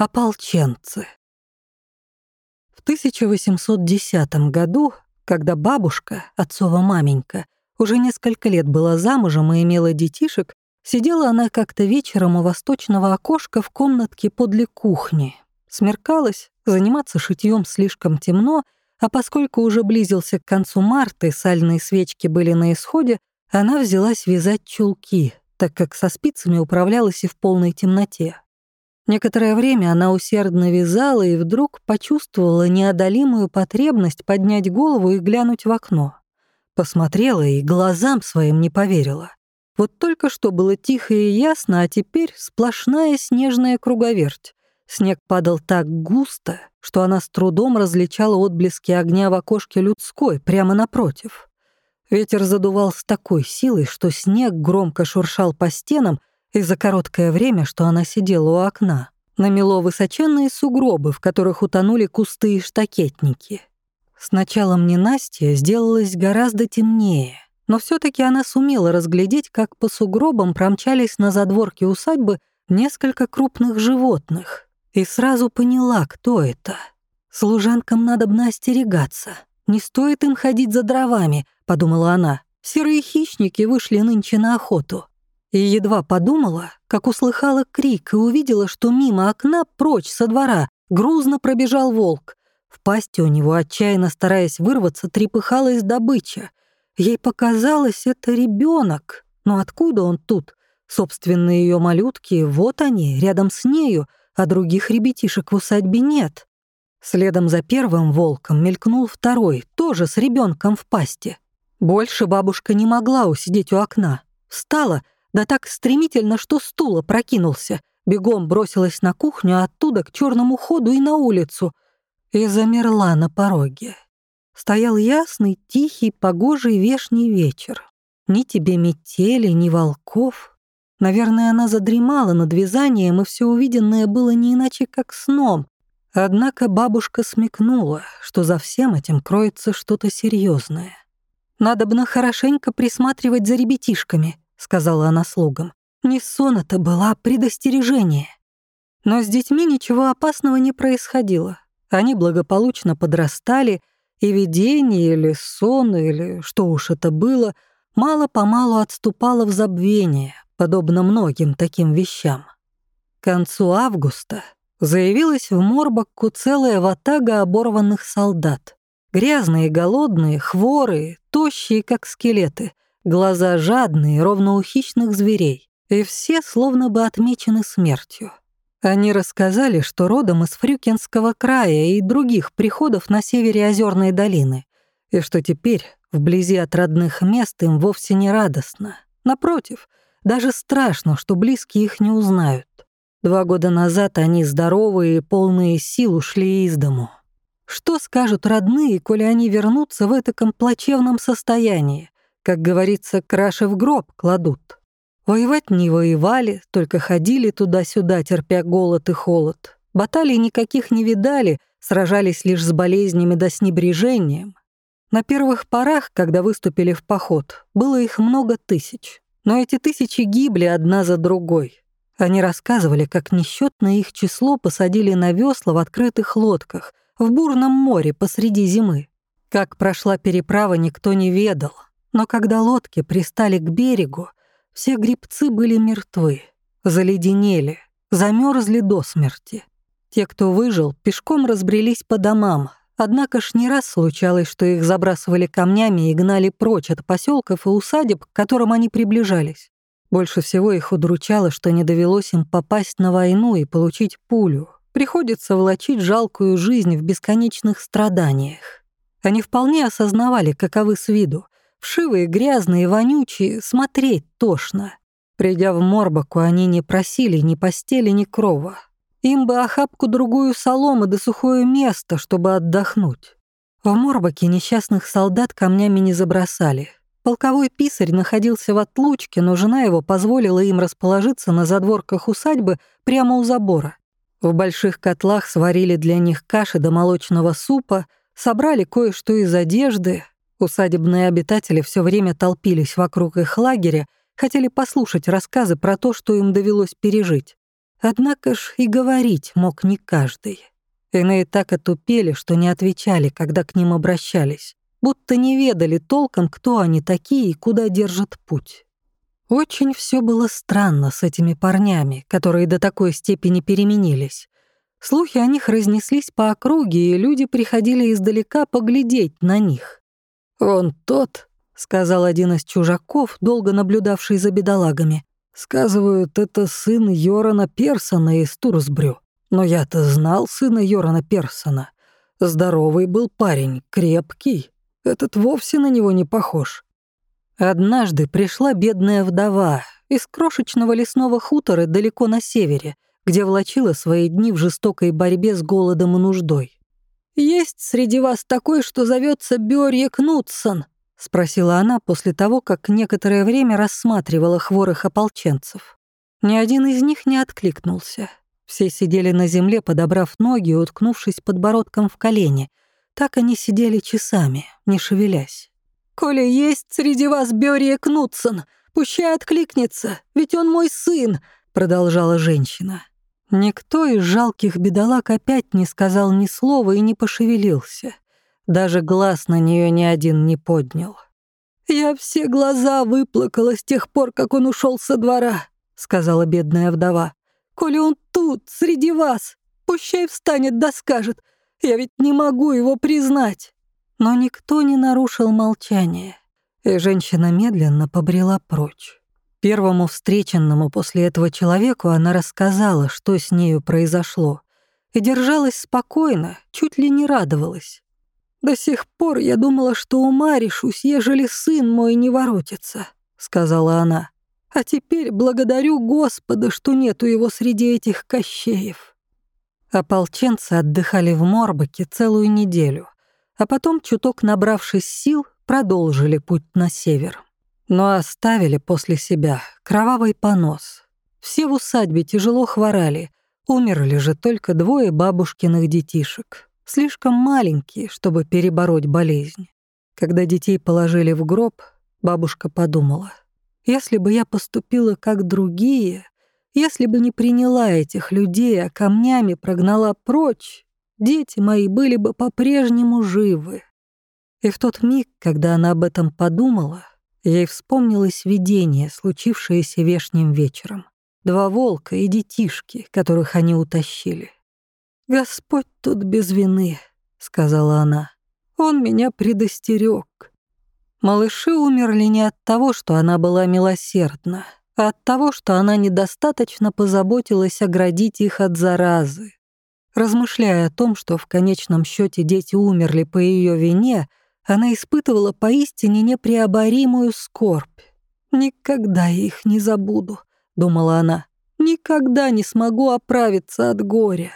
Ополченцы. В 1810 году, когда бабушка, отцова маменька, уже несколько лет была замужем и имела детишек, сидела она как-то вечером у восточного окошка в комнатке подле кухни. Смеркалось, заниматься шитьем слишком темно, а поскольку уже близился к концу марта сальные свечки были на исходе, она взялась вязать чулки, так как со спицами управлялась и в полной темноте. Некоторое время она усердно вязала и вдруг почувствовала неодолимую потребность поднять голову и глянуть в окно. Посмотрела и глазам своим не поверила. Вот только что было тихо и ясно, а теперь сплошная снежная круговерть. Снег падал так густо, что она с трудом различала отблески огня в окошке людской, прямо напротив. Ветер задувал с такой силой, что снег громко шуршал по стенам, и за короткое время, что она сидела у окна, намело высоченные сугробы, в которых утонули кусты и штакетники. С началом ненастья сделалось гораздо темнее, но все таки она сумела разглядеть, как по сугробам промчались на задворке усадьбы несколько крупных животных, и сразу поняла, кто это. «Служанкам надо бы остерегаться. Не стоит им ходить за дровами», — подумала она. «Серые хищники вышли нынче на охоту и едва подумала, как услыхала крик и увидела, что мимо окна, прочь со двора, грузно пробежал волк. В пасти у него, отчаянно стараясь вырваться, трепыхалась добыча. Ей показалось, это ребенок. Но откуда он тут? Собственные ее малютки, вот они, рядом с нею, а других ребятишек в усадьбе нет. Следом за первым волком мелькнул второй, тоже с ребенком в пасти. Больше бабушка не могла усидеть у окна. Встала — да так стремительно, что стул прокинулся. Бегом бросилась на кухню, а оттуда к черному ходу и на улицу. И замерла на пороге. Стоял ясный, тихий, погожий вешний вечер. Ни тебе метели, ни волков. Наверное, она задремала над вязанием, и все увиденное было не иначе, как сном. Однако бабушка смекнула, что за всем этим кроется что-то серьезное. Надо бы на хорошенько присматривать за ребятишками сказала она слугам. Не сон это было, а предостережение. Но с детьми ничего опасного не происходило. Они благополучно подрастали, и видение или сон, или что уж это было, мало-помалу отступало в забвение, подобно многим таким вещам. К концу августа заявилась в Морбакку целая ватага оборванных солдат. Грязные, голодные, хворые, тощие, как скелеты, Глаза жадные, ровно у хищных зверей, и все словно бы отмечены смертью. Они рассказали, что родом из Фрюкинского края и других приходов на севере Озерной долины, и что теперь, вблизи от родных мест, им вовсе не радостно. Напротив, даже страшно, что близкие их не узнают. Два года назад они здоровые и полные сил ушли из дому. Что скажут родные, коли они вернутся в этом плачевном состоянии? Как говорится, краши в гроб кладут. Воевать не воевали, только ходили туда-сюда, терпя голод и холод. Баталий никаких не видали, сражались лишь с болезнями да с небрежением. На первых порах, когда выступили в поход, было их много тысяч. Но эти тысячи гибли одна за другой. Они рассказывали, как несчетное их число посадили на весла в открытых лодках, в бурном море посреди зимы. Как прошла переправа, никто не ведал. Но когда лодки пристали к берегу, все грибцы были мертвы, заледенели, замерзли до смерти. Те, кто выжил, пешком разбрелись по домам, однако ж не раз случалось, что их забрасывали камнями и гнали прочь от поселков и усадеб, к которым они приближались. Больше всего их удручало, что не довелось им попасть на войну и получить пулю. Приходится влачить жалкую жизнь в бесконечных страданиях. Они вполне осознавали, каковы с виду, Вшивые, грязные, вонючие, смотреть тошно. Придя в Морбаку, они не просили ни постели, ни крова. Им бы охапку другую соломы да сухое место, чтобы отдохнуть. В Морбаке несчастных солдат камнями не забросали. Полковой писарь находился в отлучке, но жена его позволила им расположиться на задворках усадьбы прямо у забора. В больших котлах сварили для них каши до молочного супа, собрали кое-что из одежды, Усадебные обитатели все время толпились вокруг их лагеря, хотели послушать рассказы про то, что им довелось пережить. Однако ж и говорить мог не каждый. Иные так отупели, что не отвечали, когда к ним обращались, будто не ведали толком, кто они такие и куда держат путь. Очень все было странно с этими парнями, которые до такой степени переменились. Слухи о них разнеслись по округе, и люди приходили издалека поглядеть на них. «Вон тот», — сказал один из чужаков, долго наблюдавший за бедолагами. «Сказывают, это сын Йорана Персона из Турсбрю. Но я-то знал сына Йорана Персона. Здоровый был парень, крепкий. Этот вовсе на него не похож. Однажды пришла бедная вдова из крошечного лесного хутора далеко на севере, где влачила свои дни в жестокой борьбе с голодом и нуждой. «Есть среди вас такой, что зовется Бёрье Кнутсон?» — спросила она после того, как некоторое время рассматривала хворых ополченцев. Ни один из них не откликнулся. Все сидели на земле, подобрав ноги и уткнувшись подбородком в колени. Так они сидели часами, не шевелясь. «Коли есть среди вас Бёрия Кнутсон, пущай откликнется, ведь он мой сын», — продолжала женщина. Никто из жалких бедолаг опять не сказал ни слова и не пошевелился. Даже глаз на нее ни один не поднял. «Я все глаза выплакала с тех пор, как он ушел со двора», — сказала бедная вдова. «Коли он тут, среди вас, пущай встанет да скажет. Я ведь не могу его признать». Но никто не нарушил молчание, и женщина медленно побрела прочь. Первому встреченному после этого человеку она рассказала, что с нею произошло, и держалась спокойно, чуть ли не радовалась. «До сих пор я думала, что ума решусь, ежели сын мой не воротится», — сказала она. «А теперь благодарю Господа, что нету его среди этих кощеев». Ополченцы отдыхали в Морбаке целую неделю — а потом, чуток набравшись сил, продолжили путь на север. Но оставили после себя кровавый понос. Все в усадьбе тяжело хворали, умерли же только двое бабушкиных детишек, слишком маленькие, чтобы перебороть болезнь. Когда детей положили в гроб, бабушка подумала, если бы я поступила как другие, если бы не приняла этих людей, а камнями прогнала прочь, дети мои были бы по-прежнему живы. И в тот миг, когда она об этом подумала, ей вспомнилось видение, случившееся вешним вечером. Два волка и детишки, которых они утащили. «Господь тут без вины», — сказала она. «Он меня предостерег. Малыши умерли не от того, что она была милосердна, а от того, что она недостаточно позаботилась оградить их от заразы. Размышляя о том, что в конечном счете дети умерли по ее вине, она испытывала поистине непреоборимую скорбь. «Никогда я их не забуду», — думала она. «Никогда не смогу оправиться от горя».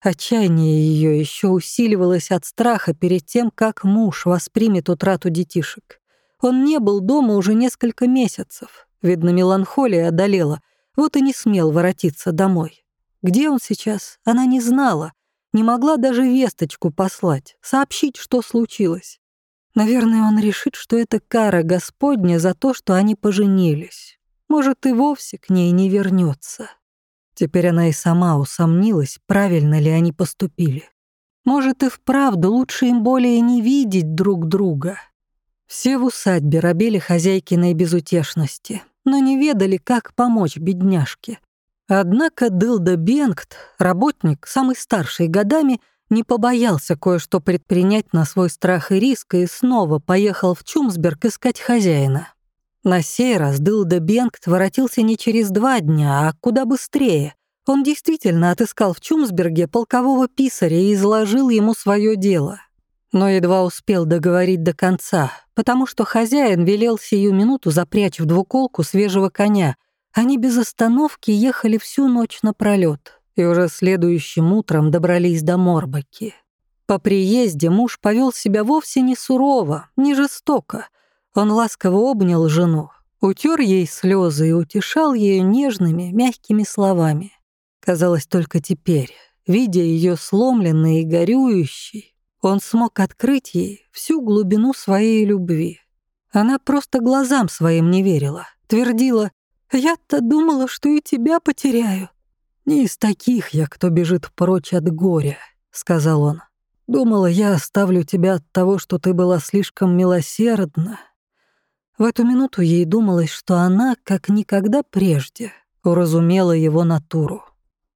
Отчаяние ее еще усиливалось от страха перед тем, как муж воспримет утрату детишек. Он не был дома уже несколько месяцев. Видно, меланхолия одолела, вот и не смел воротиться домой. Где он сейчас, она не знала, не могла даже весточку послать, сообщить, что случилось. Наверное, он решит, что это кара Господня за то, что они поженились. Может, и вовсе к ней не вернется. Теперь она и сама усомнилась, правильно ли они поступили. Может, и вправду лучше им более не видеть друг друга. Все в усадьбе робели хозяйкиной безутешности, но не ведали, как помочь бедняжке. Однако Дылда Бенгт, работник, самый старший годами, не побоялся кое-что предпринять на свой страх и риск и снова поехал в Чумсберг искать хозяина. На сей раз Дылда Бенгт воротился не через два дня, а куда быстрее. Он действительно отыскал в Чумсберге полкового писаря и изложил ему свое дело. Но едва успел договорить до конца, потому что хозяин велел сию минуту запрячь в двуколку свежего коня — они без остановки ехали всю ночь напролёт и уже следующим утром добрались до Морбаки. По приезде муж повел себя вовсе не сурово, не жестоко. Он ласково обнял жену, утер ей слезы и утешал ее нежными, мягкими словами. Казалось, только теперь, видя ее сломленной и горюющей, он смог открыть ей всю глубину своей любви. Она просто глазам своим не верила, твердила «Я-то думала, что и тебя потеряю». «Не из таких я, кто бежит прочь от горя», — сказал он. «Думала, я оставлю тебя от того, что ты была слишком милосердна». В эту минуту ей думалось, что она, как никогда прежде, уразумела его натуру.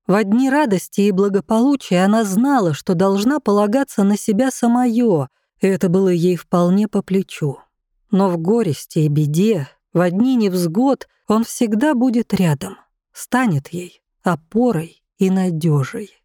В одни радости и благополучия она знала, что должна полагаться на себя самое, и это было ей вполне по плечу. Но в горести и беде, в одни невзгод он всегда будет рядом, станет ей опорой и надежей.